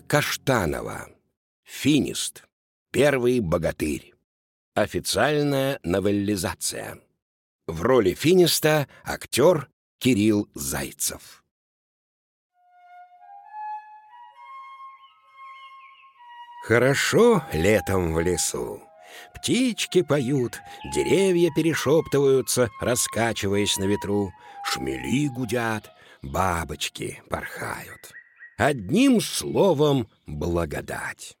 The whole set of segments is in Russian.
Каштанова. Финист. Первый богатырь. Официальная новеллизация. В роли Финиста актер Кирилл Зайцев. Хорошо летом в лесу. Птички поют, деревья перешептываются, раскачиваясь на ветру, шмели гудят, бабочки порхают. Одним словом, благодать.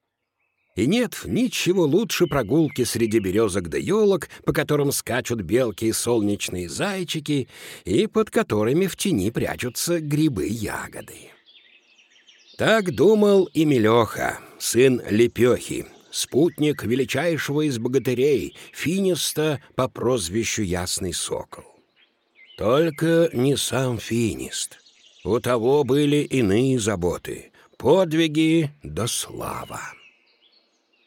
И нет ничего лучше прогулки среди березок да елок, по которым скачут белки и солнечные зайчики, и под которыми в тени прячутся грибы-ягоды. Так думал и Мелеха, сын Лепехи, спутник величайшего из богатырей, Финиста по прозвищу Ясный Сокол. Только не сам Финист. У того были иные заботы — подвиги да слава.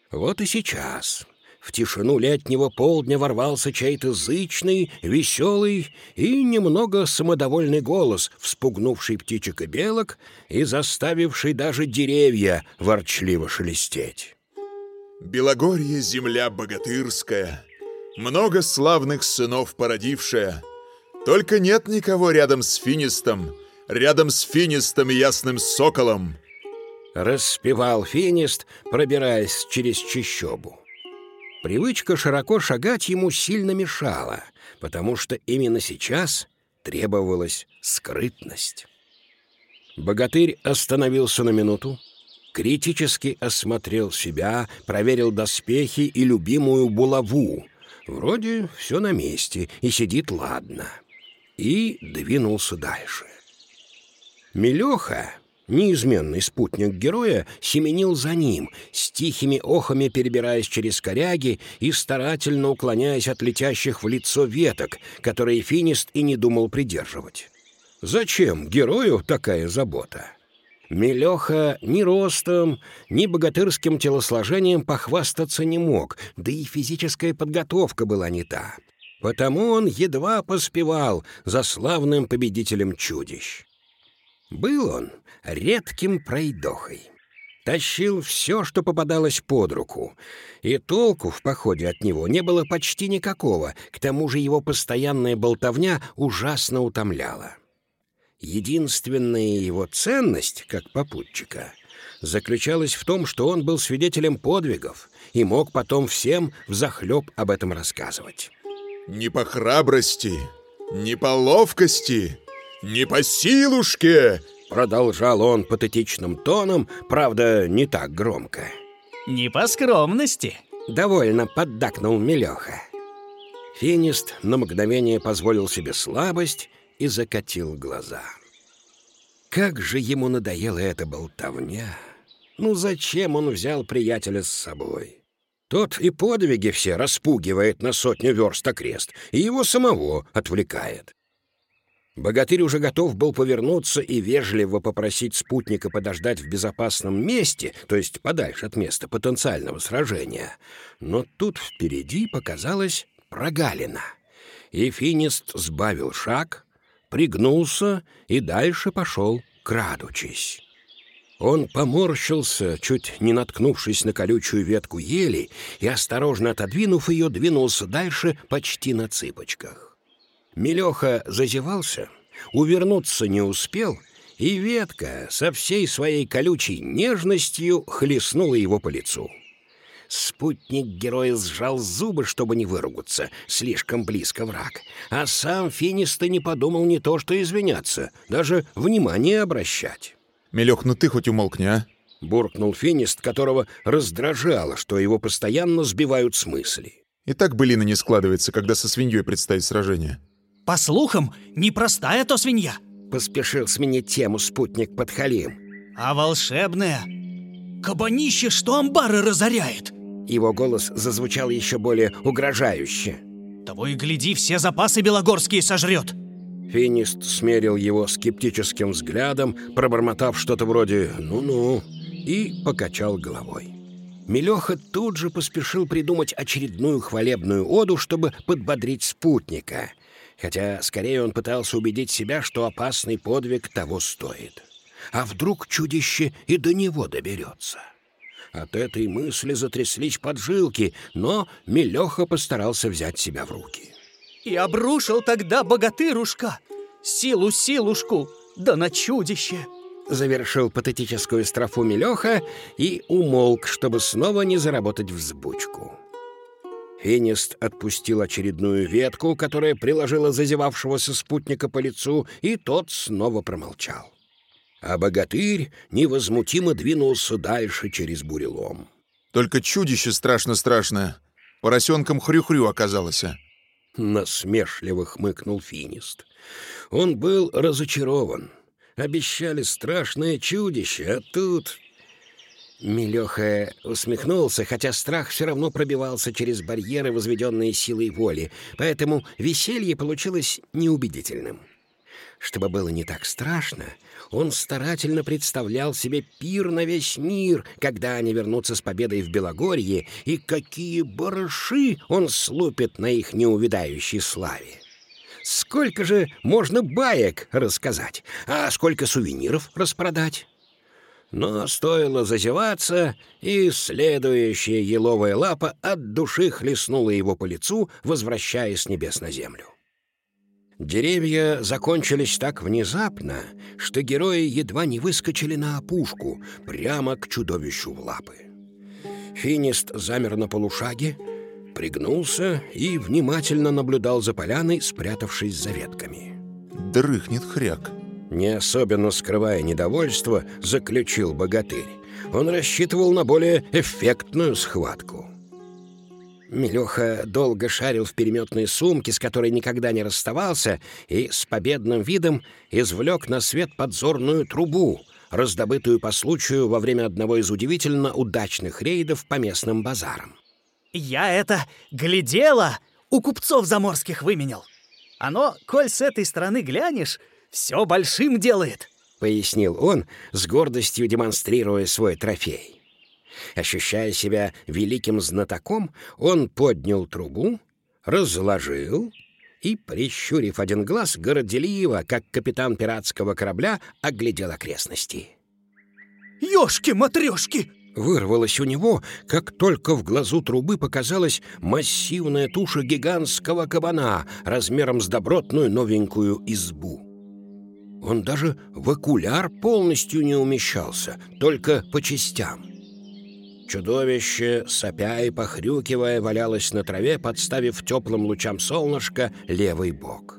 Вот и сейчас в тишину летнего полдня ворвался чей-то зычный, веселый и немного самодовольный голос, вспугнувший птичек и белок и заставивший даже деревья ворчливо шелестеть. Белогорье — земля богатырская, много славных сынов породившая. Только нет никого рядом с Финистом, рядом с Финистом и ясным соколом. Распевал финист, пробираясь через чащобу. Привычка широко шагать ему сильно мешала, потому что именно сейчас требовалась скрытность. Богатырь остановился на минуту, критически осмотрел себя, проверил доспехи и любимую булаву. Вроде все на месте и сидит ладно. И двинулся дальше. Мелеха, Неизменный спутник героя семенил за ним, с тихими охами перебираясь через коряги и старательно уклоняясь от летящих в лицо веток, которые финист и не думал придерживать. Зачем герою такая забота? Мелеха ни ростом, ни богатырским телосложением похвастаться не мог, да и физическая подготовка была не та. Потому он едва поспевал за славным победителем чудищ. Был он редким пройдохой. Тащил все, что попадалось под руку, и толку в походе от него не было почти никакого, к тому же его постоянная болтовня ужасно утомляла. Единственная его ценность, как попутчика, заключалась в том, что он был свидетелем подвигов и мог потом всем взахлеб об этом рассказывать. «Не по храбрости, не по ловкости, не по силушке!» Продолжал он патетичным тоном, правда, не так громко. «Не по скромности!» Довольно поддакнул Мелеха. Финист на мгновение позволил себе слабость и закатил глаза. Как же ему надоела эта болтовня! Ну зачем он взял приятеля с собой? Тот и подвиги все распугивает на сотню верст окрест, и его самого отвлекает. Богатырь уже готов был повернуться и вежливо попросить спутника подождать в безопасном месте, то есть подальше от места потенциального сражения. Но тут впереди показалась прогалина. И финист сбавил шаг, пригнулся и дальше пошел, крадучись. Он поморщился, чуть не наткнувшись на колючую ветку ели, и, осторожно отодвинув ее, двинулся дальше почти на цыпочках. Мелеха зазевался, увернуться не успел, и ветка со всей своей колючей нежностью хлестнула его по лицу. Спутник героя сжал зубы, чтобы не выругаться, слишком близко враг. А сам Финиста не подумал не то что извиняться, даже внимание обращать. «Мелех, ну ты хоть умолкни, а?» Буркнул Финист, которого раздражало, что его постоянно сбивают с мысли. И так былина не складывается, когда со свиньей предстоит сражение. По слухам, непростая то свинья. Поспешил сменить тему спутник Подхалим. А волшебная? Кабанище, что амбары разоряет. Его голос зазвучал еще более угрожающе. Того и гляди, все запасы белогорские сожрет. Финист смерил его скептическим взглядом, пробормотав что-то вроде «ну-ну» и покачал головой. Мелеха тут же поспешил придумать очередную хвалебную оду, чтобы подбодрить спутника — хотя скорее он пытался убедить себя, что опасный подвиг того стоит. А вдруг чудище и до него доберется? От этой мысли затряслись поджилки, но Мелеха постарался взять себя в руки. И обрушил тогда богатырушка силу-силушку, да на чудище. Завершил патетическую строфу Мелеха и умолк, чтобы снова не заработать взбучку. Финист отпустил очередную ветку, которая приложила зазевавшегося спутника по лицу, и тот снова промолчал. А богатырь невозмутимо двинулся дальше через бурелом. Только чудище страшно-страшное. Поросенком хрю-хрю оказалось. а. Насмешливо хмыкнул Финист. Он был разочарован. Обещали страшное чудище, а тут... Мелеха усмехнулся, хотя страх все равно пробивался через барьеры, возведенные силой воли, поэтому веселье получилось неубедительным. Чтобы было не так страшно, он старательно представлял себе пир на весь мир, когда они вернутся с победой в Белогорье, и какие барыши он слупит на их неувидающей славе. Сколько же можно баек рассказать, а сколько сувениров распродать? Но стоило зазеваться, и следующая еловая лапа от души хлестнула его по лицу, возвращая с небес на землю. Деревья закончились так внезапно, что герои едва не выскочили на опушку, прямо к чудовищу в лапы. Финист замер на полушаге, пригнулся и внимательно наблюдал за поляной, спрятавшись за ветками. Дрыхнет хряк. Не особенно скрывая недовольство, заключил богатырь. Он рассчитывал на более эффектную схватку. Мелеха долго шарил в переметной сумке, с которой никогда не расставался, и с победным видом извлек на свет подзорную трубу, раздобытую по случаю во время одного из удивительно удачных рейдов по местным базарам. Я это глядела, у купцов заморских выменял. Оно, коль с этой стороны глянешь, все большим делает. Пояснил он, с гордостью демонстрируя свой трофей. Ощущая себя великим знатоком, он поднял трубу, разложил и, прищурив один глаз, горделиво, как капитан пиратского корабля, оглядел окрестности. Ёшки-матрёшки! Вырвалось у него, как только в глазу трубы показалась массивная туша гигантского кабана размером с добротную новенькую избу. Он даже в окуляр полностью не умещался, только по частям. Чудовище, сопя и похрюкивая, валялось на траве, подставив теплым лучам солнышка левый бок.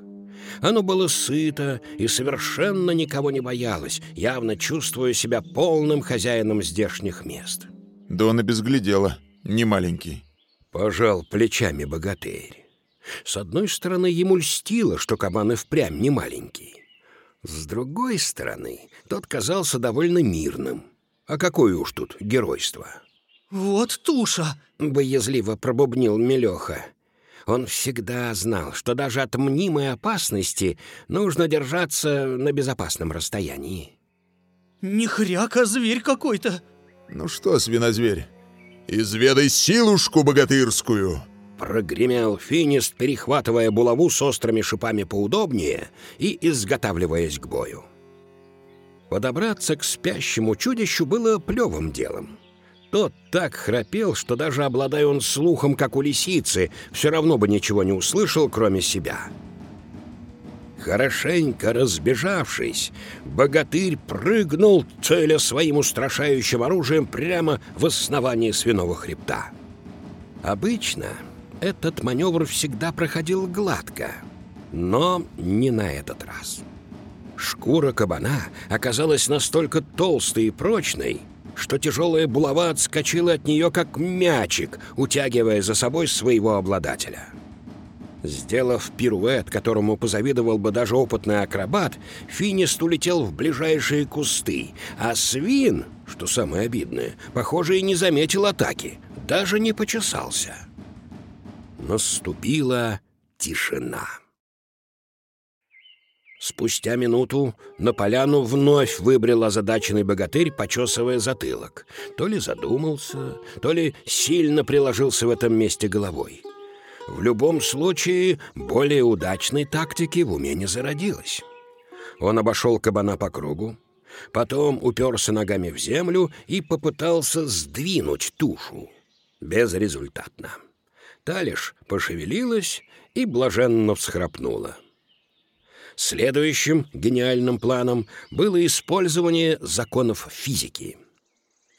Оно было сыто и совершенно никого не боялось, явно чувствуя себя полным хозяином здешних мест. Да он и безглядело, не маленький. Пожал плечами богатырь. С одной стороны, ему льстило, что кабан и впрямь не маленький. С другой стороны, тот казался довольно мирным. А какое уж тут геройство? Вот туша! Боязливо пробубнил Мелеха. Он всегда знал, что даже от мнимой опасности нужно держаться на безопасном расстоянии. Не хряк, а зверь какой-то. Ну что, свинозверь, изведай силушку богатырскую. Прогремел финист, перехватывая булаву с острыми шипами поудобнее и изготавливаясь к бою. Подобраться к спящему чудищу было плевым делом. Тот так храпел, что даже обладая он слухом, как у лисицы, все равно бы ничего не услышал, кроме себя. Хорошенько разбежавшись, богатырь прыгнул, целя своим устрашающим оружием прямо в основание свиного хребта. Обычно этот маневр всегда проходил гладко, но не на этот раз. Шкура кабана оказалась настолько толстой и прочной, что тяжелая булава отскочила от нее, как мячик, утягивая за собой своего обладателя. Сделав пируэт, которому позавидовал бы даже опытный акробат, Финист улетел в ближайшие кусты, а свин, что самое обидное, похоже, и не заметил атаки, даже не почесался. Наступила тишина. Спустя минуту на поляну вновь выбрел озадаченный богатырь, почесывая затылок. То ли задумался, то ли сильно приложился в этом месте головой. В любом случае, более удачной тактики в уме не зародилось. Он обошел кабана по кругу, Потом уперся ногами в землю и попытался сдвинуть тушу. Безрезультатно. Та лишь пошевелилась и блаженно всхрапнула. Следующим гениальным планом было использование законов физики.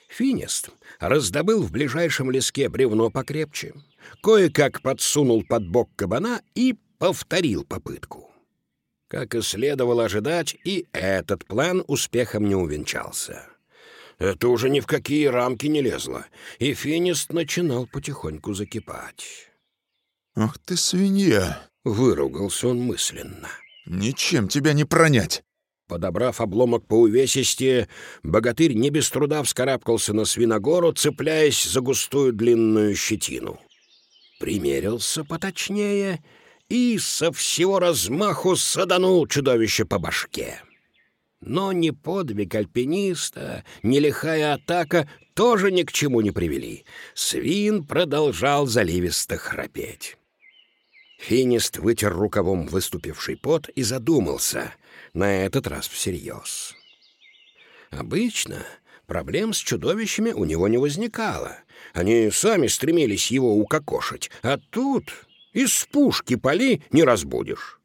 Финист раздобыл в ближайшем леске бревно покрепче, кое-как подсунул под бок кабана и повторил попытку. Как и следовало ожидать, и этот план успехом не увенчался. Это уже ни в какие рамки не лезло, и Финист начинал потихоньку закипать. «Ах ты свинья!» — выругался он мысленно. «Ничем тебя не пронять!» Подобрав обломок по увесисти, богатырь не без труда вскарабкался на свиногору, цепляясь за густую длинную щетину. Примерился поточнее и со всего размаху саданул чудовище по башке. Но ни подвиг альпиниста, ни лихая атака тоже ни к чему не привели. Свин продолжал заливисто храпеть. Финист вытер рукавом выступивший пот и задумался, на этот раз всерьез. Обычно проблем с чудовищами у него не возникало. Они сами стремились его укокошить, а тут из пушки пали не разбудишь.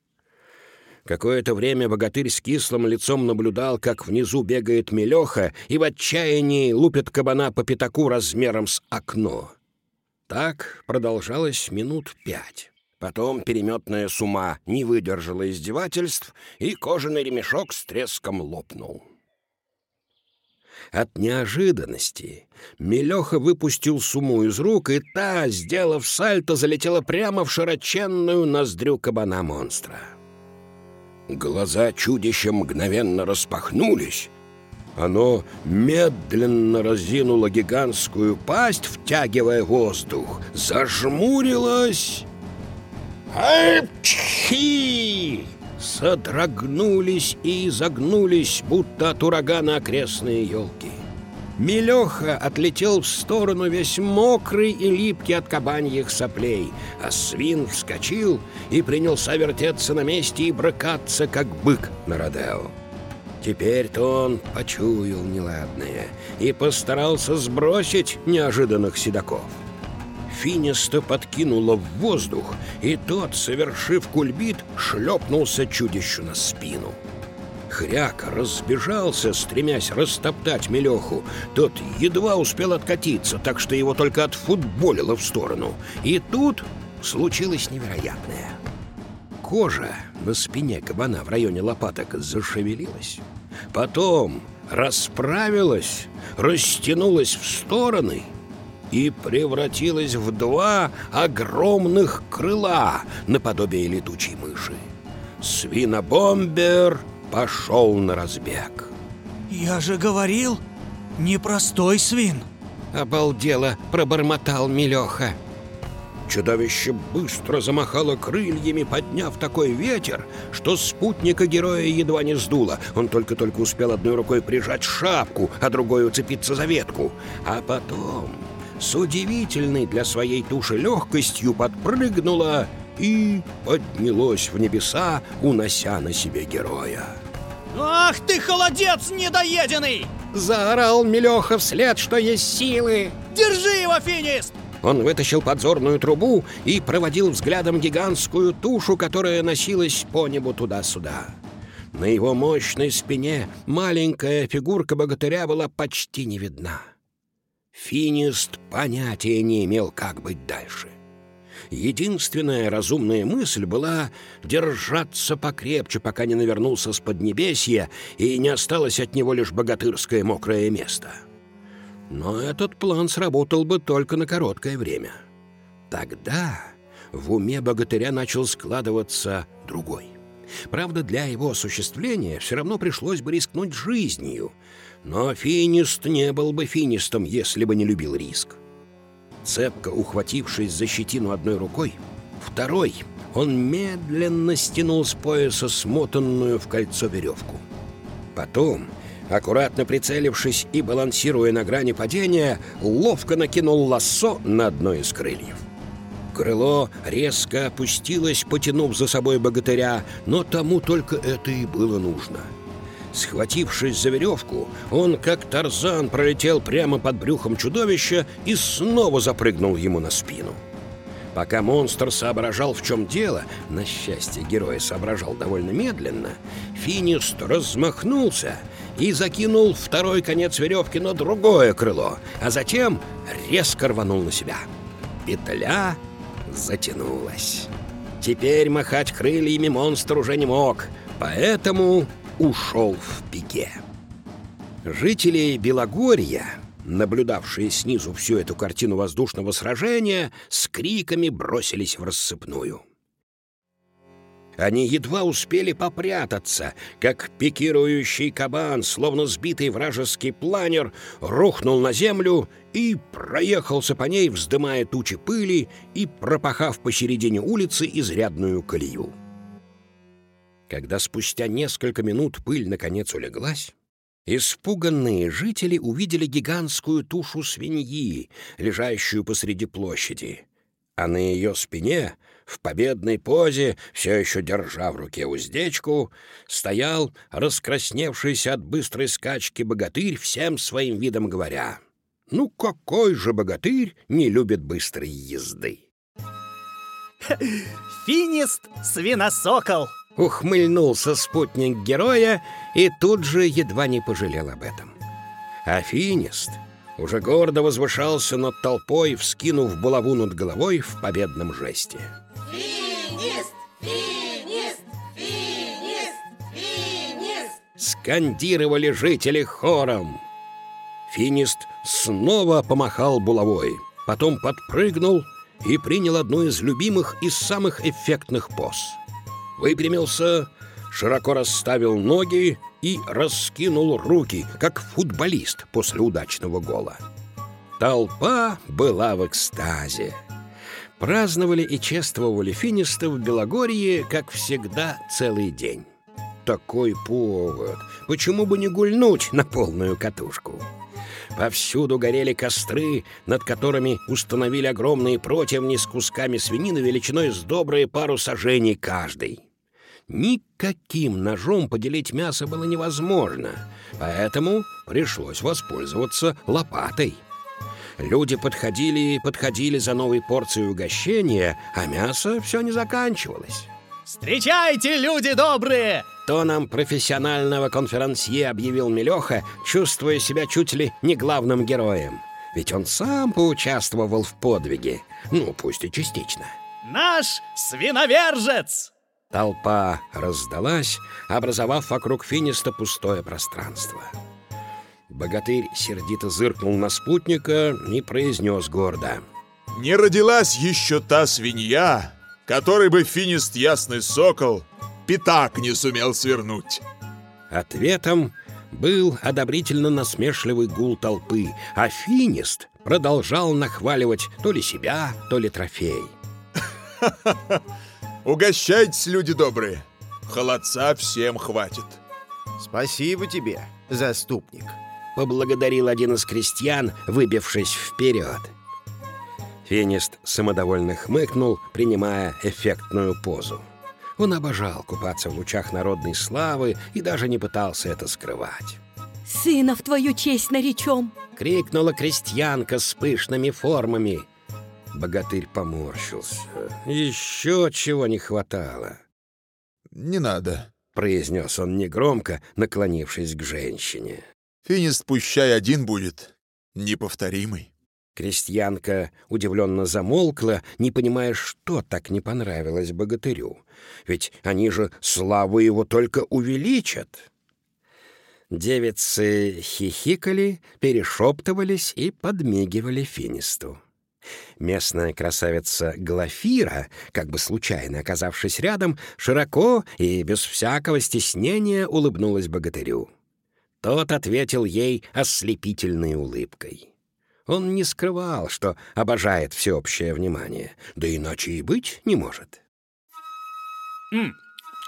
Какое-то время богатырь с кислым лицом наблюдал, как внизу бегает Мелеха и в отчаянии лупит кабана по пятаку размером с окно. Так продолжалось минут пять. Потом переметная с ума не выдержала издевательств, и кожаный ремешок с треском лопнул. От неожиданности Мелеха выпустил суму из рук, и та, сделав сальто, залетела прямо в широченную ноздрю кабана-монстра. Глаза чудища мгновенно распахнулись. Оно медленно разинуло гигантскую пасть, втягивая воздух, зажмурилось Айпчхи! Содрогнулись и изогнулись, будто от урагана окрестные елки. Мелеха отлетел в сторону весь мокрый и липкий от кабаньих соплей, а свин вскочил и принялся вертеться на месте и брыкаться, как бык на Родео. Теперь-то он почуял неладное и постарался сбросить неожиданных седаков. Финиста подкинуло в воздух, и тот, совершив кульбит, шлепнулся чудищу на спину. Хряк разбежался, стремясь растоптать Мелеху. Тот едва успел откатиться, так что его только отфутболило в сторону. И тут случилось невероятное. Кожа на спине кабана в районе лопаток зашевелилась. Потом расправилась, растянулась в стороны — и превратилась в два огромных крыла наподобие летучей мыши. Свинобомбер пошел на разбег. «Я же говорил, непростой свин!» Обалдело пробормотал Милеха. Чудовище быстро замахало крыльями, подняв такой ветер, что спутника героя едва не сдуло. Он только-только успел одной рукой прижать шапку, а другой уцепиться за ветку. А потом с удивительной для своей туши легкостью подпрыгнула и поднялось в небеса, унося на себе героя. «Ах ты, холодец недоеденный!» Заорал Мелеха вслед, что есть силы. «Держи его, финист!» Он вытащил подзорную трубу и проводил взглядом гигантскую тушу, которая носилась по небу туда-сюда. На его мощной спине маленькая фигурка богатыря была почти не видна. Финист понятия не имел, как быть дальше. Единственная разумная мысль была держаться покрепче, пока не навернулся с поднебесья и не осталось от него лишь богатырское мокрое место. Но этот план сработал бы только на короткое время. Тогда в уме богатыря начал складываться другой. Правда, для его осуществления все равно пришлось бы рискнуть жизнью — но финист не был бы финистом, если бы не любил риск. Цепко ухватившись за щетину одной рукой, второй он медленно стянул с пояса смотанную в кольцо веревку. Потом, аккуратно прицелившись и балансируя на грани падения, ловко накинул лассо на одно из крыльев. Крыло резко опустилось, потянув за собой богатыря, но тому только это и было нужно — Схватившись за веревку, он, как тарзан, пролетел прямо под брюхом чудовища и снова запрыгнул ему на спину. Пока монстр соображал, в чем дело, на счастье героя соображал довольно медленно, Финист размахнулся и закинул второй конец веревки на другое крыло, а затем резко рванул на себя. Петля затянулась. Теперь махать крыльями монстр уже не мог, поэтому ушел в пике. Жители Белогорья, наблюдавшие снизу всю эту картину воздушного сражения, с криками бросились в рассыпную. Они едва успели попрятаться, как пикирующий кабан, словно сбитый вражеский планер, рухнул на землю и проехался по ней, вздымая тучи пыли и пропахав посередине улицы изрядную колею. Когда спустя несколько минут пыль наконец улеглась, испуганные жители увидели гигантскую тушу свиньи, лежащую посреди площади, а на ее спине, в победной позе, все еще держа в руке уздечку, стоял раскрасневшийся от быстрой скачки богатырь, всем своим видом говоря, «Ну какой же богатырь не любит быстрой езды?» Финист свиносокол! Ухмыльнулся спутник героя и тут же едва не пожалел об этом. Афинист уже гордо возвышался над толпой, вскинув булаву над головой в победном жесте. Финист! Финист! Финист! Финист! Скандировали жители хором. Финист снова помахал булавой, потом подпрыгнул и принял одну из любимых и самых эффектных поз — выпрямился, широко расставил ноги и раскинул руки, как футболист после удачного гола. Толпа была в экстазе. Праздновали и чествовали финиста в Белогорье, как всегда, целый день. Такой повод. Почему бы не гульнуть на полную катушку? Повсюду горели костры, над которыми установили огромные противни с кусками свинины величиной с добрые пару сажений каждый. Никаким ножом поделить мясо было невозможно, поэтому пришлось воспользоваться лопатой. Люди подходили и подходили за новой порцией угощения, а мясо все не заканчивалось. Встречайте, люди добрые! Тоном профессионального конферансье объявил Мелеха, чувствуя себя чуть ли не главным героем. Ведь он сам поучаствовал в подвиге, ну, пусть и частично. Наш свиновержец! Толпа раздалась, образовав вокруг Финиста пустое пространство. Богатырь сердито зыркнул на спутника и произнес гордо. Не родилась еще та свинья, которой бы финист ясный сокол пятак не сумел свернуть. Ответом был одобрительно насмешливый гул толпы, а финист продолжал нахваливать то ли себя, то ли трофей. Угощайтесь, люди добрые. Холодца всем хватит. Спасибо тебе, заступник. Поблагодарил один из крестьян, выбившись вперед. Финист самодовольно хмыкнул, принимая эффектную позу. Он обожал купаться в лучах народной славы и даже не пытался это скрывать. «Сына в твою честь наречем!» — крикнула крестьянка с пышными формами — Богатырь поморщился. Еще чего не хватало. «Не надо», — произнес он негромко, наклонившись к женщине. «Финист пущай один будет, неповторимый». Крестьянка удивленно замолкла, не понимая, что так не понравилось богатырю. Ведь они же славу его только увеличат. Девицы хихикали, перешептывались и подмигивали Финисту. Местная красавица Глафира, как бы случайно оказавшись рядом, широко и без всякого стеснения улыбнулась богатырю. Тот ответил ей ослепительной улыбкой. Он не скрывал, что обожает всеобщее внимание, да иначе и быть не может. М,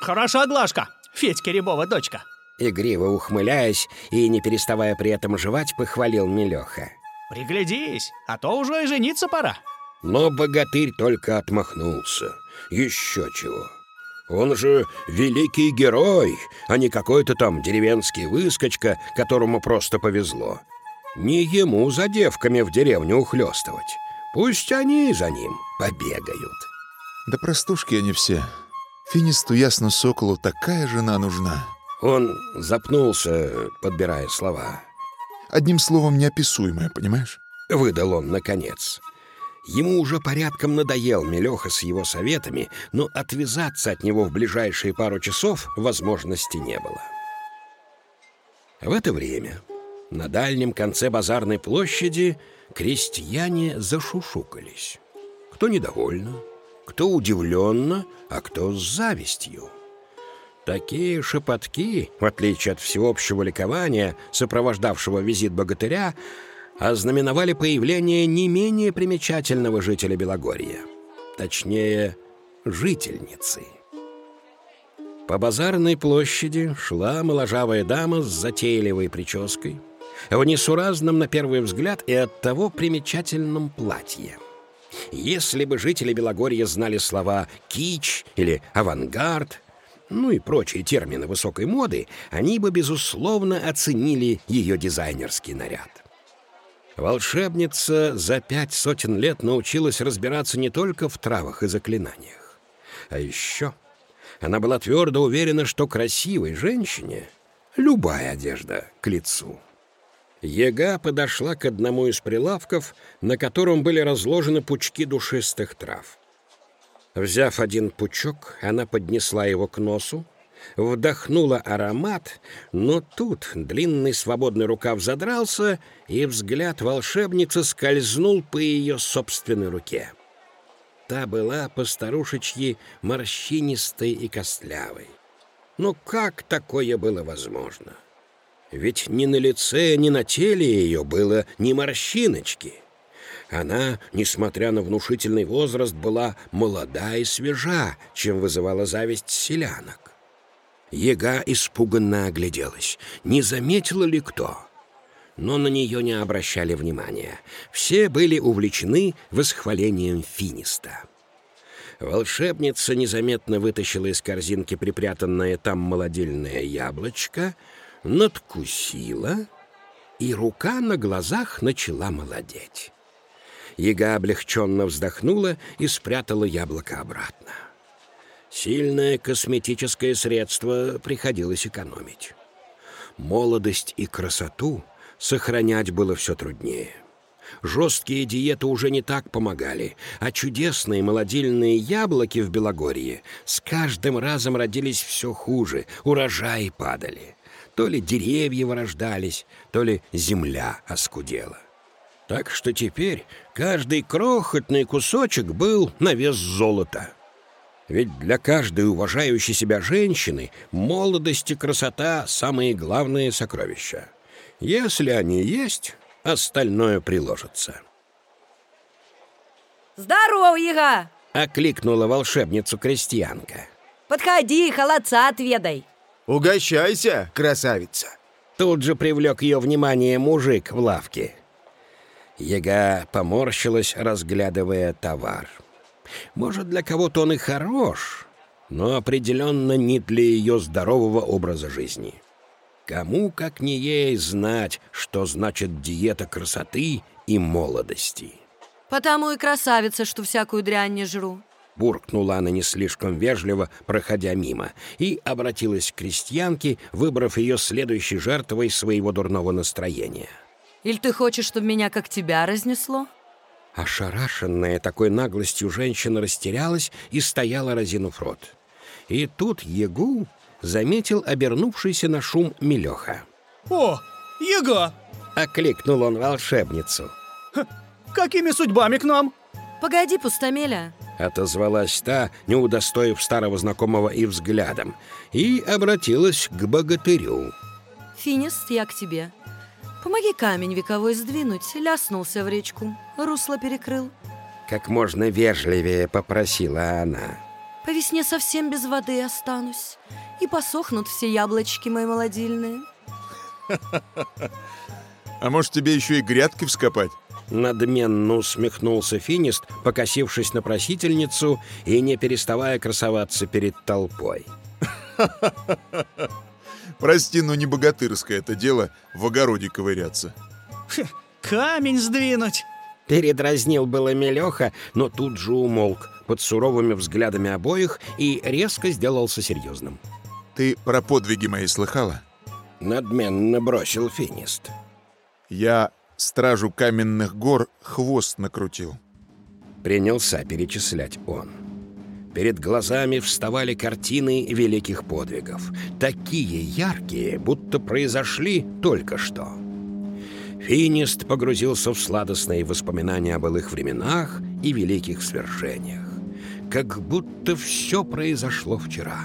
хороша глажка, Федька Рябова дочка. Игриво ухмыляясь и не переставая при этом жевать, похвалил Милеха. Приглядись, а то уже и жениться пора. Но богатырь только отмахнулся. Еще чего. Он же великий герой, а не какой-то там деревенский выскочка, которому просто повезло. Не ему за девками в деревню ухлёстывать. Пусть они за ним побегают. Да простушки они все. Финисту ясно соколу такая жена нужна. Он запнулся, подбирая слова. Одним словом, неописуемая, понимаешь? Выдал он, наконец. Ему уже порядком надоел Мелеха с его советами, но отвязаться от него в ближайшие пару часов возможности не было. В это время на дальнем конце базарной площади крестьяне зашушукались. Кто недовольно, кто удивленно, а кто с завистью. Такие шепотки, в отличие от всеобщего ликования, сопровождавшего визит богатыря, ознаменовали появление не менее примечательного жителя Белогорья. Точнее, жительницы. По базарной площади шла моложавая дама с затейливой прической, в несуразном на первый взгляд и оттого примечательном платье. Если бы жители Белогорья знали слова «кич» или «авангард», ну и прочие термины высокой моды, они бы, безусловно, оценили ее дизайнерский наряд. Волшебница за пять сотен лет научилась разбираться не только в травах и заклинаниях, а еще она была твердо уверена, что красивой женщине любая одежда к лицу. Ега подошла к одному из прилавков, на котором были разложены пучки душистых трав. Взяв один пучок, она поднесла его к носу, вдохнула аромат, но тут длинный свободный рукав задрался, и взгляд волшебницы скользнул по ее собственной руке. Та была постарушечьи морщинистой и костлявой. Но как такое было возможно? Ведь ни на лице, ни на теле ее было ни морщиночки. Она, несмотря на внушительный возраст, была молода и свежа, чем вызывала зависть селянок. Ега испуганно огляделась. Не заметила ли кто? Но на нее не обращали внимания. Все были увлечены восхвалением финиста. Волшебница незаметно вытащила из корзинки припрятанное там молодильное яблочко, надкусила, и рука на глазах начала молодеть. Яга облегченно вздохнула и спрятала яблоко обратно. Сильное косметическое средство приходилось экономить. Молодость и красоту сохранять было все труднее. Жесткие диеты уже не так помогали, а чудесные молодильные яблоки в Белогорье с каждым разом родились все хуже, урожаи падали. То ли деревья вырождались, то ли земля оскудела. Так что теперь каждый крохотный кусочек был на вес золота. Ведь для каждой уважающей себя женщины молодость и красота – самые главные сокровища. Если они есть, остальное приложится. Здорово, Яга! Окликнула волшебницу крестьянка. Подходи, холодца отведай. Угощайся, красавица. Тут же привлек ее внимание мужик в лавке. Яга поморщилась, разглядывая товар. Может, для кого-то он и хорош, но определенно не для ее здорового образа жизни. Кому, как не ей, знать, что значит диета красоты и молодости. Потому и красавица, что всякую дрянь не жру. Буркнула она не слишком вежливо, проходя мимо, и обратилась к крестьянке, выбрав ее следующей жертвой своего дурного настроения. Или ты хочешь, чтобы меня как тебя разнесло? Ошарашенная такой наглостью женщина растерялась и стояла, разинув рот. И тут Егу заметил обернувшийся на шум Мелеха. О, Яга! Окликнул он волшебницу. Какими судьбами к нам? Погоди, пустомеля. Отозвалась та, не удостоив старого знакомого и взглядом, и обратилась к богатырю. Финист, я к тебе. Помоги камень вековой сдвинуть, ляснулся в речку, русло перекрыл. Как можно вежливее попросила она. По весне совсем без воды останусь, и посохнут все яблочки мои молодильные. А может, тебе еще и грядки вскопать? Надменно усмехнулся Финист, покосившись на просительницу и не переставая красоваться перед толпой. Прости, но не богатырское это дело в огороде ковыряться. Камень сдвинуть. Передразнил было Мелеха, но тут же умолк под суровыми взглядами обоих и резко сделался серьезным. Ты про подвиги мои слыхала? Надменно бросил Финист. Я стражу каменных гор хвост накрутил. Принялся перечислять он. Перед глазами вставали картины великих подвигов. Такие яркие, будто произошли только что. Финист погрузился в сладостные воспоминания о былых временах и великих свершениях. Как будто все произошло вчера.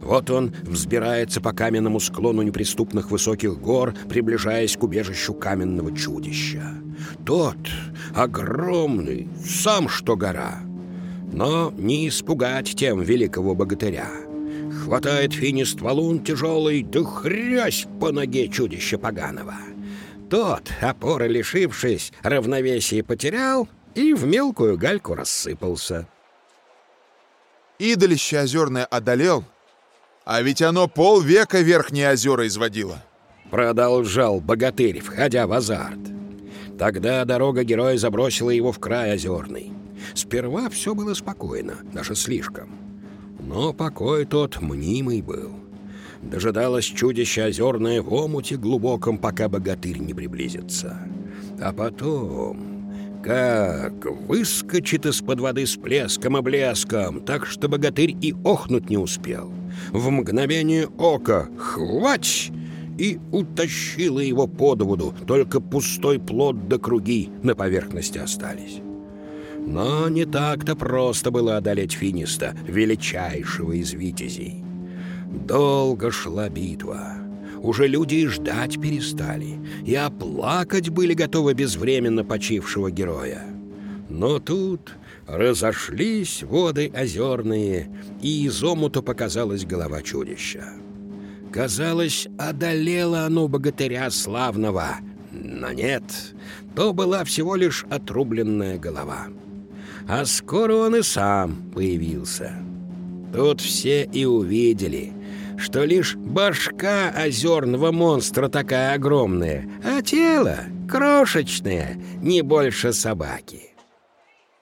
Вот он взбирается по каменному склону неприступных высоких гор, приближаясь к убежищу каменного чудища. Тот огромный, сам что гора. Но не испугать тем великого богатыря. Хватает финист валун тяжелый, да хрясь по ноге чудища поганого. Тот, опоры лишившись, равновесие потерял и в мелкую гальку рассыпался. Идолище озерное одолел, а ведь оно полвека верхние озера изводило. Продолжал богатырь, входя в азарт. Тогда дорога героя забросила его в край озерный. Сперва все было спокойно, даже слишком. Но покой тот мнимый был. Дожидалось чудище озерное в омуте глубоком, пока богатырь не приблизится. А потом... Как выскочит из-под воды с плеском и блеском, так что богатырь и охнуть не успел. В мгновение ока «Хвать!» и утащила его под воду, только пустой плод до круги на поверхности остались. Но не так-то просто было одолеть Финиста, величайшего из витязей. Долго шла битва. Уже люди и ждать перестали, и оплакать были готовы безвременно почившего героя. Но тут разошлись воды озерные, и из омута показалась голова чудища. Казалось, одолело оно богатыря славного, но нет, то была всего лишь отрубленная голова. А скоро он и сам появился. Тут все и увидели, что лишь башка озерного монстра такая огромная, а тело крошечное, не больше собаки.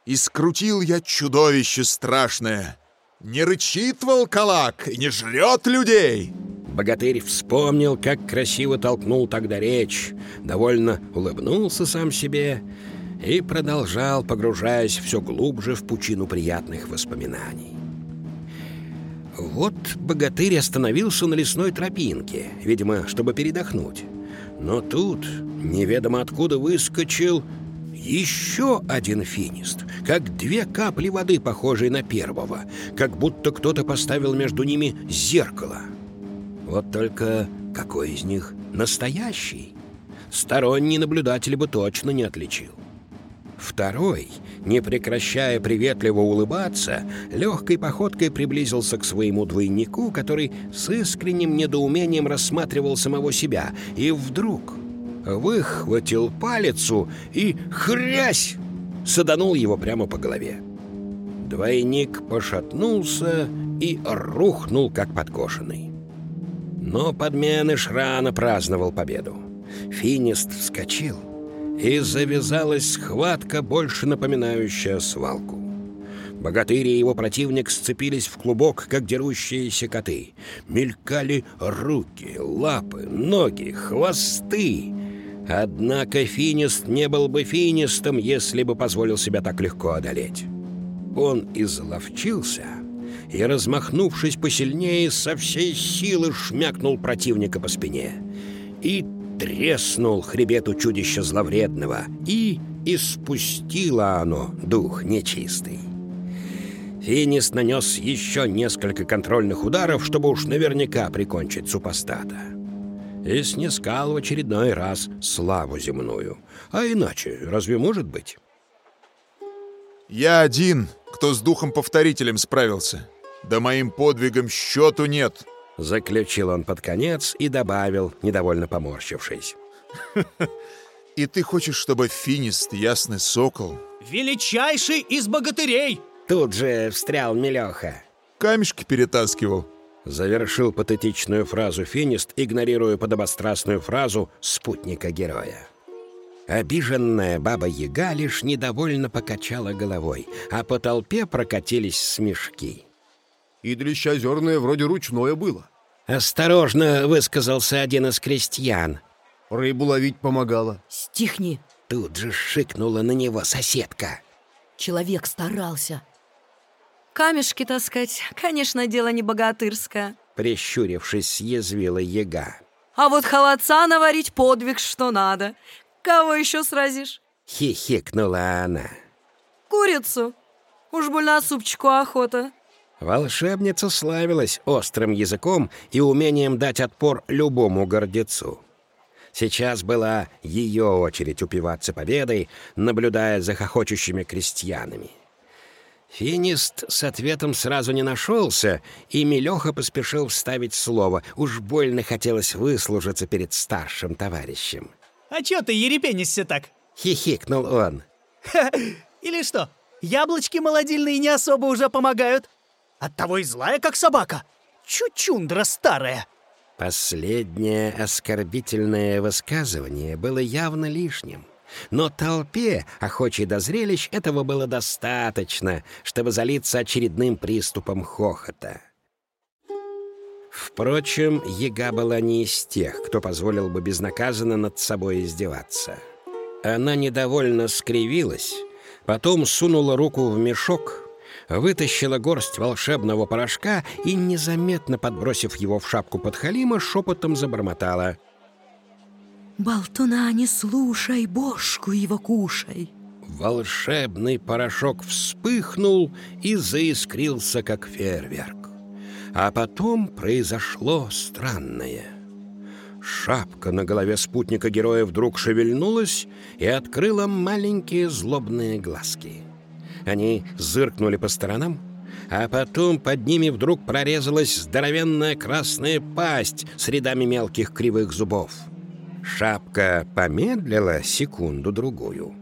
И скрутил я чудовище страшное. Не рычит волколак и не жрет людей. Богатырь вспомнил, как красиво толкнул тогда речь, довольно улыбнулся сам себе и продолжал, погружаясь все глубже в пучину приятных воспоминаний. Вот богатырь остановился на лесной тропинке, видимо, чтобы передохнуть. Но тут неведомо откуда выскочил еще один финист, как две капли воды, похожие на первого, как будто кто-то поставил между ними зеркало. Вот только какой из них настоящий? Сторонний наблюдатель бы точно не отличил. Второй, не прекращая приветливо улыбаться, легкой походкой приблизился к своему двойнику, который с искренним недоумением рассматривал самого себя, и вдруг выхватил палицу и хрясь саданул его прямо по голове. Двойник пошатнулся и рухнул, как подкошенный. Но подменыш рано праздновал победу. Финист вскочил — и завязалась схватка, больше напоминающая свалку. Богатырь и его противник сцепились в клубок, как дерущиеся коты. Мелькали руки, лапы, ноги, хвосты. Однако Финист не был бы Финистом, если бы позволил себя так легко одолеть. Он изловчился и, размахнувшись посильнее, со всей силы шмякнул противника по спине. И треснул хребет у чудища зловредного, и испустило оно дух нечистый. Финис нанес еще несколько контрольных ударов, чтобы уж наверняка прикончить супостата. И снискал в очередной раз славу земную. А иначе разве может быть? Я один, кто с духом-повторителем справился. Да моим подвигам счету нет. Заключил он под конец и добавил, недовольно поморщившись. И ты хочешь, чтобы Финист, ясный сокол, Величайший из богатырей! Тут же встрял Мелеха. камешки перетаскивал? Завершил патетичную фразу Финист, игнорируя подобострастную фразу спутника героя. Обиженная баба Яга лишь недовольно покачала головой, а по толпе прокатились смешки. И озерное вроде ручное было. Осторожно высказался один из крестьян. Рыбу ловить помогала. Стихни. Тут же шикнула на него соседка. Человек старался. Камешки таскать, конечно, дело не богатырское. Прищурившись, съязвила Яга. А вот холодца наварить подвиг, что надо. Кого еще сразишь? Хихикнула она. Курицу. Уж больно супчику охота. Волшебница славилась острым языком и умением дать отпор любому гордецу. Сейчас была ее очередь упиваться победой, наблюдая за хохочущими крестьянами. Финист с ответом сразу не нашелся, и Мелеха поспешил вставить слово. Уж больно хотелось выслужиться перед старшим товарищем. А чё ты ерепенишься так? Хихикнул он. Или что, яблочки молодильные не особо уже помогают? Оттого и злая, как собака. Чучундра старая. Последнее оскорбительное высказывание было явно лишним. Но толпе, охочей до зрелищ, этого было достаточно, чтобы залиться очередным приступом хохота. Впрочем, Яга была не из тех, кто позволил бы безнаказанно над собой издеваться. Она недовольно скривилась, потом сунула руку в мешок, вытащила горсть волшебного порошка и, незаметно подбросив его в шапку подхалима, шепотом забормотала. Болтуна не слушай, бошку его кушай. Волшебный порошок вспыхнул и заискрился, как фейерверк. А потом произошло странное. Шапка на голове спутника героя вдруг шевельнулась и открыла маленькие злобные глазки. Они зыркнули по сторонам, а потом под ними вдруг прорезалась здоровенная красная пасть с рядами мелких кривых зубов. Шапка помедлила секунду-другую.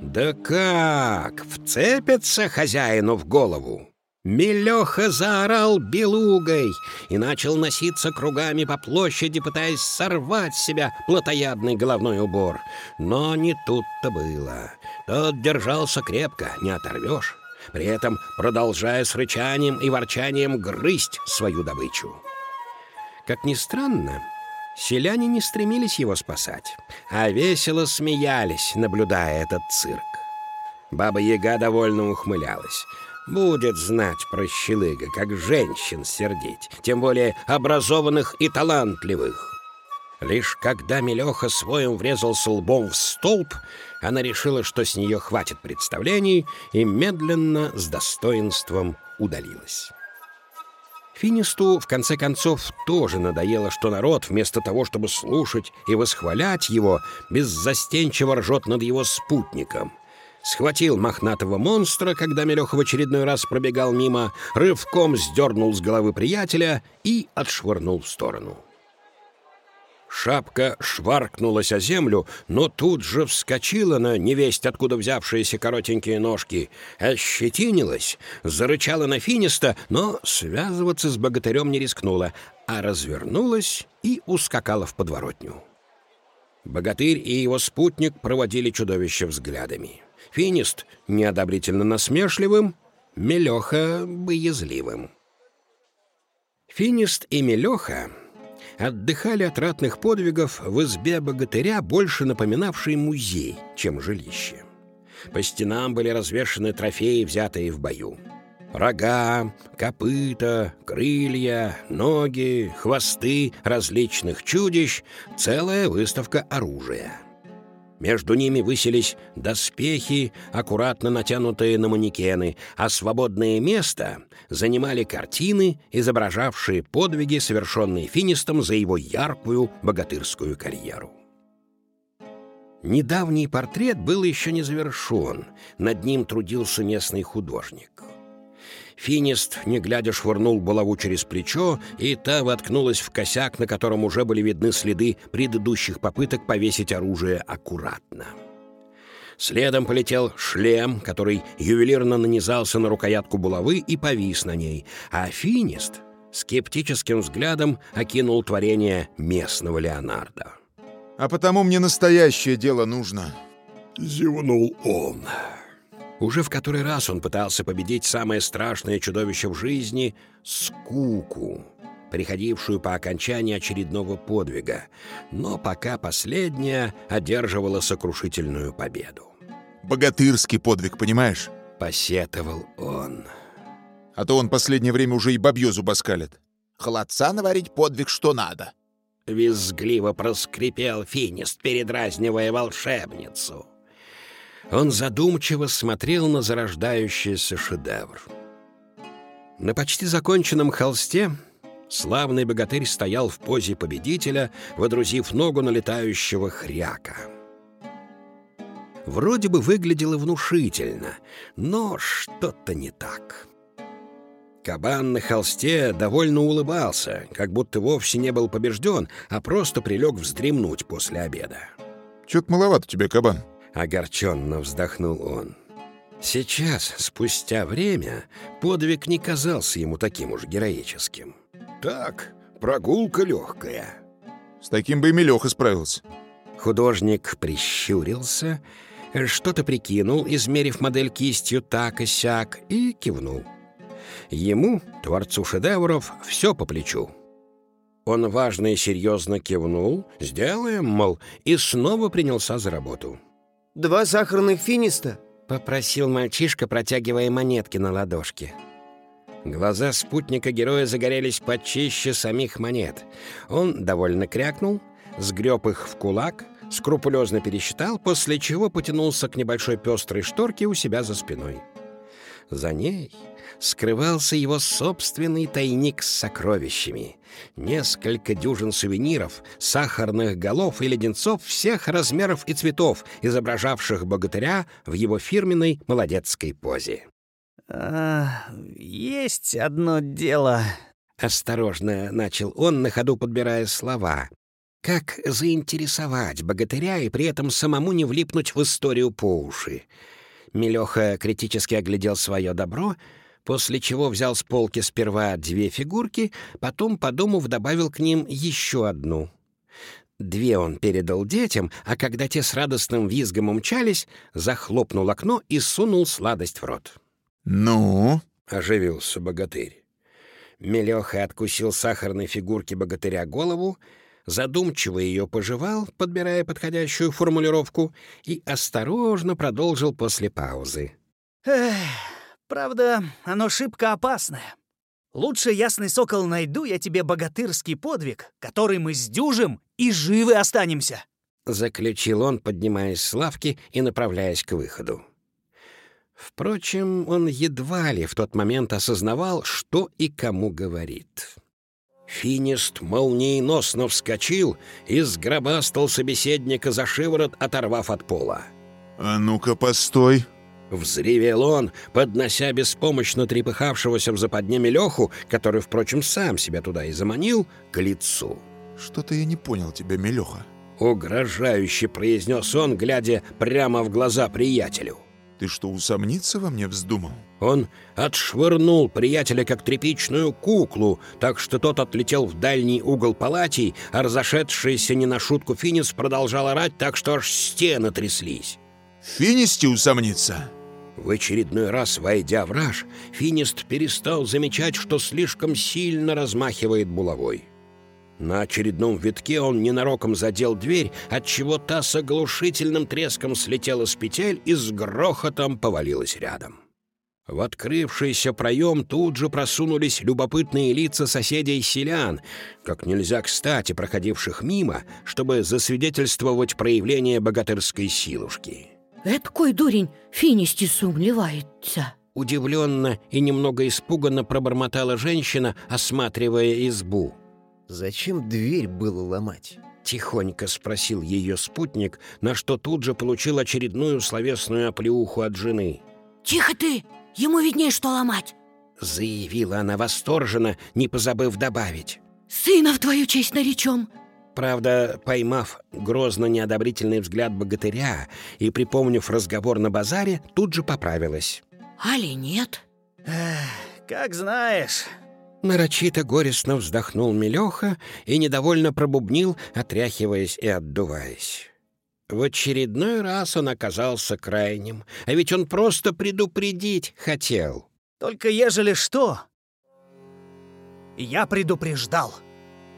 «Да как! Вцепится хозяину в голову!» Мелеха заорал белугой и начал носиться кругами по площади, пытаясь сорвать с себя плотоядный головной убор. Но не тут-то было. Тот держался крепко, не оторвешь, при этом продолжая с рычанием и ворчанием грызть свою добычу. Как ни странно, селяне не стремились его спасать, а весело смеялись, наблюдая этот цирк. Баба-яга довольно ухмылялась. Будет знать прощелыга, как женщин сердить, тем более образованных и талантливых. Лишь когда Мелеха своим врезался лбом в столб, она решила, что с нее хватит представлений, и медленно, с достоинством удалилась. Финисту, в конце концов, тоже надоело, что народ, вместо того, чтобы слушать и восхвалять его, беззастенчиво ржет над его спутником. Схватил мохнатого монстра, когда Мелеха в очередной раз пробегал мимо, рывком сдернул с головы приятеля и отшвырнул в сторону. Шапка шваркнулась о землю, но тут же вскочила на невесть, откуда взявшиеся коротенькие ножки, ощетинилась, зарычала на финиста, но связываться с богатырем не рискнула, а развернулась и ускакала в подворотню. Богатырь и его спутник проводили чудовище взглядами. Финист — неодобрительно насмешливым, Мелеха — боязливым. Финист и Мелеха отдыхали от ратных подвигов в избе богатыря, больше напоминавшей музей, чем жилище. По стенам были развешаны трофеи, взятые в бою. Рога, копыта, крылья, ноги, хвосты различных чудищ, целая выставка оружия. Между ними высились доспехи, аккуратно натянутые на манекены, а свободное место занимали картины, изображавшие подвиги, совершенные Финистом за его яркую богатырскую карьеру. Недавний портрет был еще не завершен, над ним трудился местный художник. Финист, не глядя, швырнул булаву через плечо, и та воткнулась в косяк, на котором уже были видны следы предыдущих попыток повесить оружие аккуратно. Следом полетел шлем, который ювелирно нанизался на рукоятку булавы и повис на ней, а финист скептическим взглядом окинул творение местного Леонардо. А потому мне настоящее дело нужно. Зевнул он. Уже в который раз он пытался победить самое страшное чудовище в жизни — скуку, приходившую по окончании очередного подвига, но пока последняя одерживала сокрушительную победу. Богатырский подвиг, понимаешь? Посетовал он. А то он последнее время уже и бабье зубоскалит. Холодца наварить подвиг что надо. Визгливо проскрипел Финист, передразнивая волшебницу. Он задумчиво смотрел на зарождающийся шедевр. На почти законченном холсте славный богатырь стоял в позе победителя, водрузив ногу на летающего хряка. Вроде бы выглядело внушительно, но что-то не так. Кабан на холсте довольно улыбался, как будто вовсе не был побежден, а просто прилег вздремнуть после обеда. Чё-то маловато тебе, кабан. Огорченно вздохнул он. Сейчас, спустя время, подвиг не казался ему таким уж героическим. Так, прогулка легкая. С таким бы и Мелёха справился. Художник прищурился, что-то прикинул, измерив модель кистью так и сяк, и кивнул. Ему, творцу шедевров, все по плечу. Он важно и серьезно кивнул, сделаем, мол, и снова принялся за работу. Два сахарных финиста. — попросил мальчишка, протягивая монетки на ладошке. Глаза спутника героя загорелись почище самих монет. Он довольно крякнул, сгреб их в кулак, скрупулезно пересчитал, после чего потянулся к небольшой пестрой шторке у себя за спиной. За ней скрывался его собственный тайник с сокровищами. Несколько дюжин сувениров, сахарных голов и леденцов всех размеров и цветов, изображавших богатыря в его фирменной молодецкой позе. А, есть одно дело. Осторожно начал он, на ходу подбирая слова. Как заинтересовать богатыря и при этом самому не влипнуть в историю по уши? Мелёха критически оглядел свое добро, после чего взял с полки сперва две фигурки, потом, подумав, добавил к ним еще одну. Две он передал детям, а когда те с радостным визгом умчались, захлопнул окно и сунул сладость в рот. Ну? — оживился богатырь. Мелёха откусил сахарной фигурке богатыря голову, задумчиво ее пожевал, подбирая подходящую формулировку, и осторожно продолжил после паузы. Эх, правда, оно шибко опасное. Лучше, ясный сокол, найду я тебе богатырский подвиг, который мы сдюжим и живы останемся. Заключил он, поднимаясь с лавки и направляясь к выходу. Впрочем, он едва ли в тот момент осознавал, что и кому говорит. Финист молниеносно вскочил и сгробастал собеседника за шиворот, оторвав от пола. А ну-ка, постой. Взревел он, поднося беспомощно трепыхавшегося в западне Мелеху, который, впрочем, сам себя туда и заманил, к лицу. Что-то я не понял тебя, Мелёха. Угрожающе произнес он, глядя прямо в глаза приятелю. Ты что, усомниться во мне вздумал? Он отшвырнул приятеля как тряпичную куклу, так что тот отлетел в дальний угол палати, а разошедшийся не на шутку финис продолжал орать так, что аж стены тряслись. Финисти усомниться? В очередной раз, войдя в раж, финист перестал замечать, что слишком сильно размахивает булавой. На очередном витке он ненароком задел дверь, отчего та с оглушительным треском слетела с петель и с грохотом повалилась рядом. В открывшийся проем тут же просунулись любопытные лица соседей-селян, как нельзя кстати проходивших мимо, чтобы засвидетельствовать проявление богатырской силушки. Эткой дурень финисти сумлевается. Удивленно и немного испуганно пробормотала женщина, осматривая избу. Зачем дверь было ломать? Тихонько спросил ее спутник, на что тут же получил очередную словесную оплеуху от жены. Тихо ты! Ему виднее, что ломать. — заявила она восторженно, не позабыв добавить. «Сына в твою честь наречем!» Правда, поймав грозно неодобрительный взгляд богатыря и припомнив разговор на базаре, тут же поправилась. «Али нет?» Как знаешь. Нарочито горестно вздохнул Мелеха и недовольно пробубнил, отряхиваясь и отдуваясь. В очередной раз он оказался крайним, а ведь он просто предупредить хотел. Только ежели что, я предупреждал.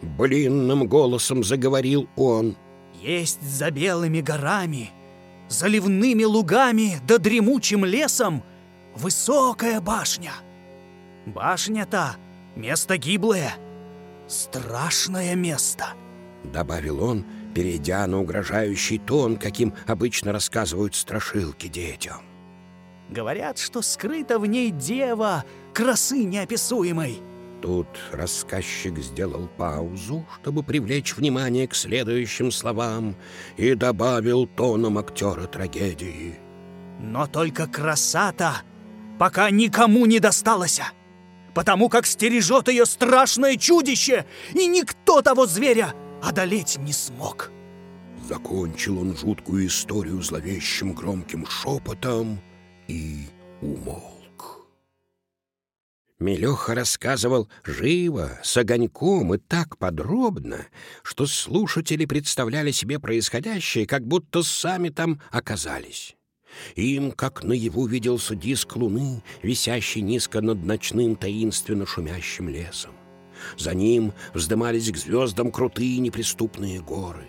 Блинным голосом заговорил он. Есть за белыми горами, заливными лугами да дремучим лесом высокая башня. Башня-то — место гиблое, страшное место. Добавил он, перейдя на угрожающий тон, каким обычно рассказывают страшилки детям. Говорят, что скрыта в ней дева красы неописуемой. Тут рассказчик сделал паузу, чтобы привлечь внимание к следующим словам, и добавил тоном актера трагедии. Но только красота пока никому не досталась, потому как стережет ее страшное чудище, и никто того зверя одолеть не смог. Закончил он жуткую историю зловещим громким шепотом и умолк. Мелеха рассказывал живо, с огоньком и так подробно, что слушатели представляли себе происходящее, как будто сами там оказались. Им, как наяву, виделся диск луны, висящий низко над ночным таинственно шумящим лесом. За ним вздымались к звездам крутые неприступные горы.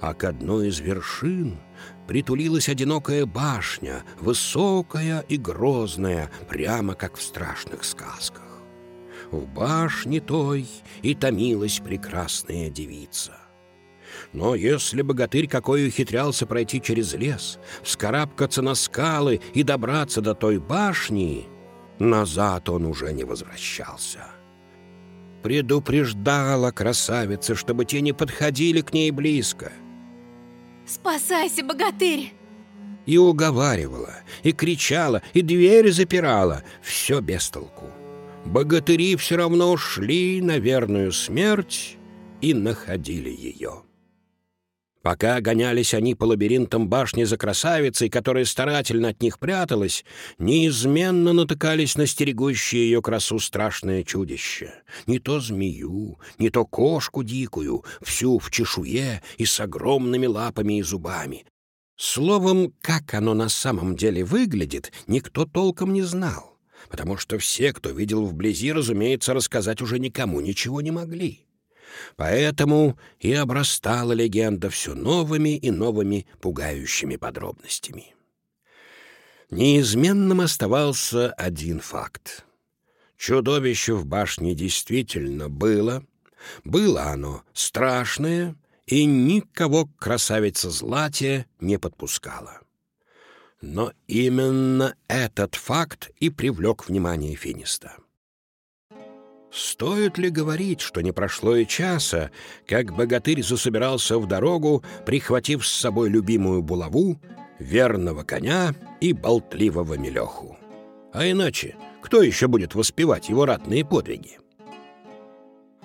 А к одной из вершин притулилась одинокая башня, высокая и грозная, прямо как в страшных сказках. В башне той и томилась прекрасная девица. Но если богатырь какой ухитрялся пройти через лес, вскарабкаться на скалы и добраться до той башни, назад он уже не возвращался. Предупреждала красавица, чтобы те не подходили к ней близко — Спасайся, богатырь! И уговаривала, и кричала, и двери запирала. Все без толку. Богатыри все равно ушли на верную смерть и находили ее. Пока гонялись они по лабиринтам башни за красавицей, которая старательно от них пряталась, неизменно натыкались на стерегущее ее красу страшное чудище. Не то змею, не то кошку дикую, всю в чешуе и с огромными лапами и зубами. Словом, как оно на самом деле выглядит, никто толком не знал, потому что все, кто видел вблизи, разумеется, рассказать уже никому ничего не могли. Поэтому и обрастала легенда все новыми и новыми пугающими подробностями. Неизменным оставался один факт. Чудовище в башне действительно было. Было оно страшное и никого к красавице Злате не подпускало. Но именно этот факт и привлек внимание Финиста. Стоит ли говорить, что не прошло и часа, как богатырь засобирался в дорогу, прихватив с собой любимую булаву, верного коня и болтливого мелеху? А иначе кто еще будет воспевать его ратные подвиги?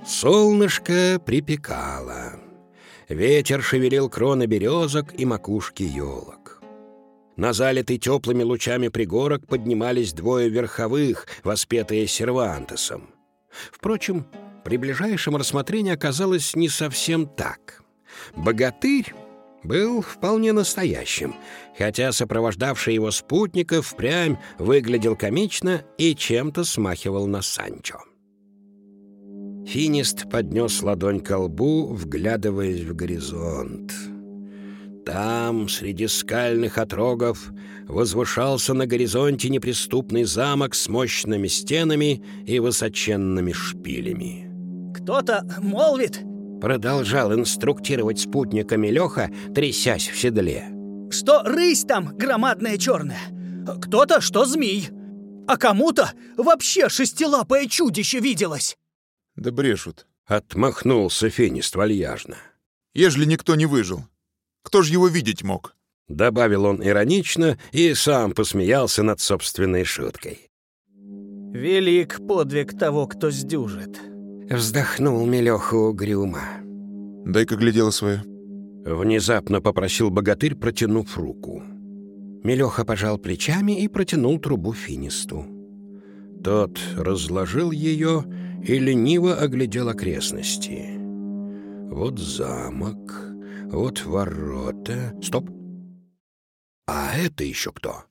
Солнышко припекало. Ветер шевелил кроны березок и макушки елок. На залитый теплыми лучами пригорок поднимались двое верховых, воспетые Сервантесом — Впрочем, при ближайшем рассмотрении оказалось не совсем так. Богатырь был вполне настоящим, хотя сопровождавший его спутников впрямь выглядел комично и чем-то смахивал на Санчо. Финист поднес ладонь ко лбу, вглядываясь в горизонт. Там, среди скальных отрогов, возвышался на горизонте неприступный замок с мощными стенами и высоченными шпилями. «Кто-то молвит!» Продолжал инструктировать спутниками Леха, трясясь в седле. «Что рысь там громадная черная? Кто-то, что змей. А кому-то вообще шестилапое чудище виделось!» Да брешут. Отмахнулся Финист вальяжно. Ежели никто не выжил, кто ж его видеть мог? Добавил он иронично и сам посмеялся над собственной шуткой. Велик подвиг того, кто сдюжит. Вздохнул Мелеха угрюмо. Дай-ка глядела свое. Внезапно попросил богатырь, протянув руку. Мелеха пожал плечами и протянул трубу финисту. Тот разложил ее и лениво оглядел окрестности. Вот замок, вот ворота. Стоп! А это еще кто?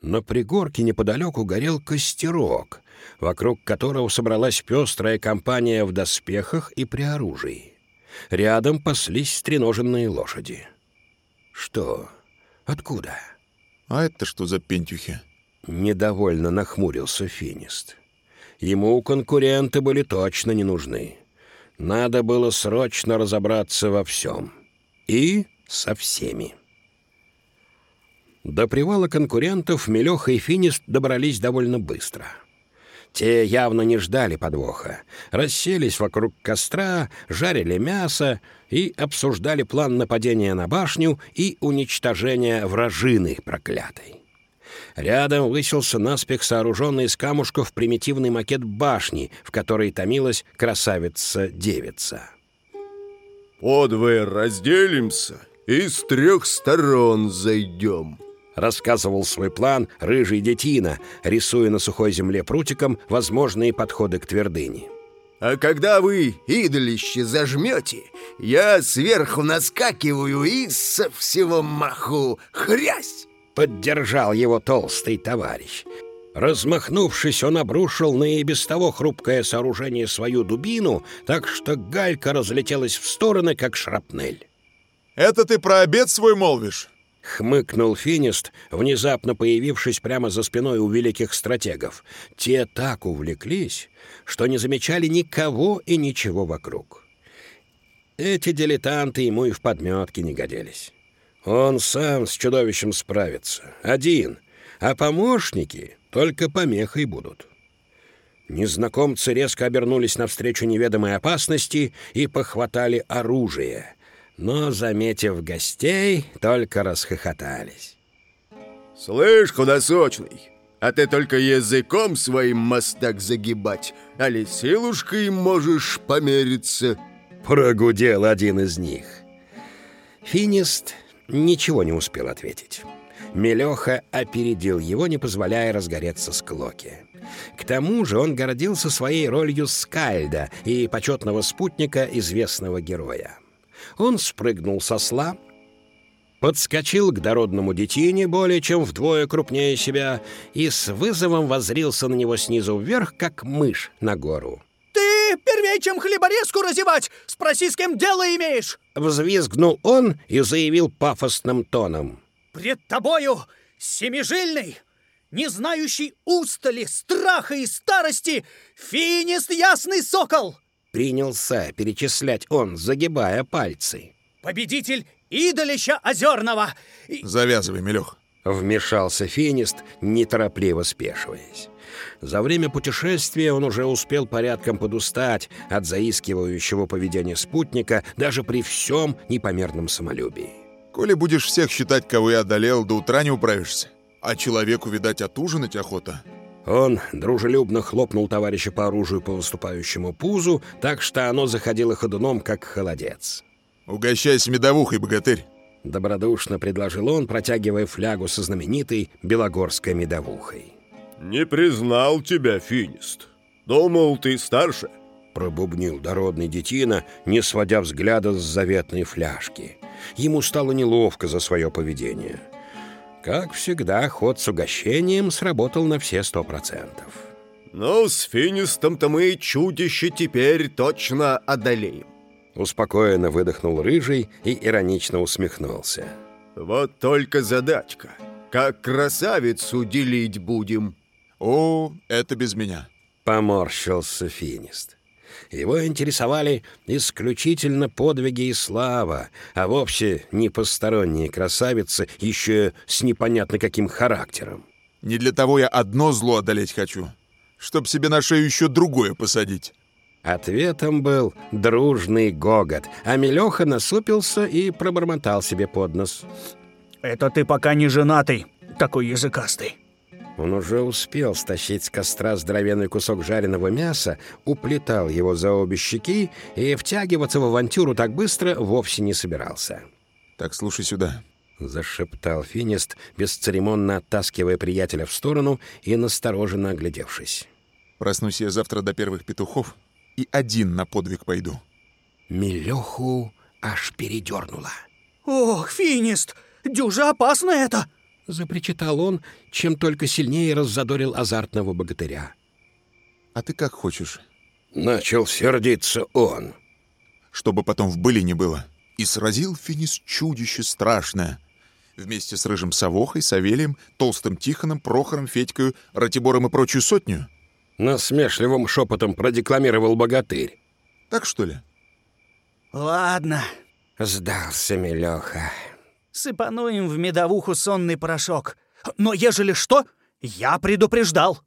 На пригорке неподалеку горел костерок, вокруг которого собралась пестрая компания в доспехах и при оружии. Рядом паслись стреноженные лошади. Что? Откуда? А это что за пентюхи? Недовольно нахмурился Финист. Ему конкуренты были точно не нужны. Надо было срочно разобраться во всем. И со всеми. До привала конкурентов Мелеха и Финист добрались довольно быстро. Те явно не ждали подвоха. Расселись вокруг костра, жарили мясо и обсуждали план нападения на башню и уничтожения вражины проклятой. Рядом высился наспех сооруженный из камушков примитивный макет башни, в которой томилась красавица-девица. «Подвое разделимся и с трех сторон зайдем», рассказывал свой план рыжий детина, рисуя на сухой земле прутиком возможные подходы к твердыне. «А когда вы идолище зажмете, я сверху наскакиваю и со всего маху хрясь!» Поддержал его толстый товарищ. Размахнувшись, он обрушил на и без того хрупкое сооружение свою дубину, так что галька разлетелась в стороны, как шрапнель. Это ты про обед свой молвишь? Хмыкнул Финист, внезапно появившись прямо за спиной у великих стратегов. Те так увлеклись, что не замечали никого и ничего вокруг. Эти дилетанты ему и в подметке не годились. Он сам с чудовищем справится, один, а помощники только помехой будут. Незнакомцы резко обернулись навстречу неведомой опасности и похватали оружие — но, заметив гостей, только расхохотались. «Слышь, худосочный, а ты только языком своим мостак загибать, а ли силушкой можешь помериться?» Прогудел один из них. Финист ничего не успел ответить. Мелеха опередил его, не позволяя разгореться склоке. К тому же он гордился своей ролью скальда и почетного спутника известного героя. Он спрыгнул со сла, подскочил к дородному детине более чем вдвое крупнее себя и с вызовом возрился на него снизу вверх, как мышь на гору. «Ты первее, чем хлеборезку разевать, спроси, с кем дело имеешь!» Взвизгнул он и заявил пафосным тоном. «Пред тобою семижильный, не знающий устали, страха и старости, финист ясный сокол!» Принялся перечислять он, загибая пальцы. «Победитель идолища озерного!» и... «Завязывай, Мелех!» Вмешался Финист, неторопливо спешиваясь. За время путешествия он уже успел порядком подустать от заискивающего поведения спутника даже при всем непомерном самолюбии. «Коли будешь всех считать, кого я одолел, до утра не управишься. А человеку, видать, отужинать охота. Он дружелюбно хлопнул товарища по оружию по выступающему пузу, так что оно заходило ходуном, как холодец. «Угощайся медовухой, богатырь!» Добродушно предложил он, протягивая флягу со знаменитой белогорской медовухой. «Не признал тебя, Финист. Думал, ты старше?» Пробубнил дородный детина, не сводя взгляда с заветной фляжки. Ему стало неловко за свое поведение. Как всегда, ход с угощением сработал на все сто процентов. «Ну, с Финистом-то мы чудище теперь точно одолеем». Успокоенно выдохнул Рыжий и иронично усмехнулся. «Вот только задачка. Как красавицу делить будем?» «О, это без меня», — поморщился Финист. Его интересовали исключительно подвиги и слава, а вовсе не посторонние красавицы, еще с непонятно каким характером. «Не для того я одно зло одолеть хочу, чтоб себе на шею еще другое посадить». Ответом был дружный гогот, а Мелеха насупился и пробормотал себе под нос. «Это ты пока не женатый, такой языкастый». Он уже успел стащить с костра здоровенный кусок жареного мяса, уплетал его за обе щеки и втягиваться в авантюру так быстро вовсе не собирался. Так, слушай сюда. — зашептал Финист, бесцеремонно оттаскивая приятеля в сторону и настороженно оглядевшись. Проснусь я завтра до первых петухов и один на подвиг пойду. Милеху аж передернуло. Ох, Финист, дюжа опасно это! — запричитал он, чем только сильнее раззадорил азартного богатыря. А ты как хочешь? Начал сердиться он. Чтобы потом в были не было. И сразил Финис чудище страшное. Вместе с Рыжим Савохой, Савелием, Толстым Тихоном, Прохором, Федькою, Ратибором и прочую сотню. Насмешливым шепотом продекламировал богатырь. Так что ли? Ладно, Сдался Милеха. Сыпану им в медовуху сонный порошок. Но ежели что, я предупреждал.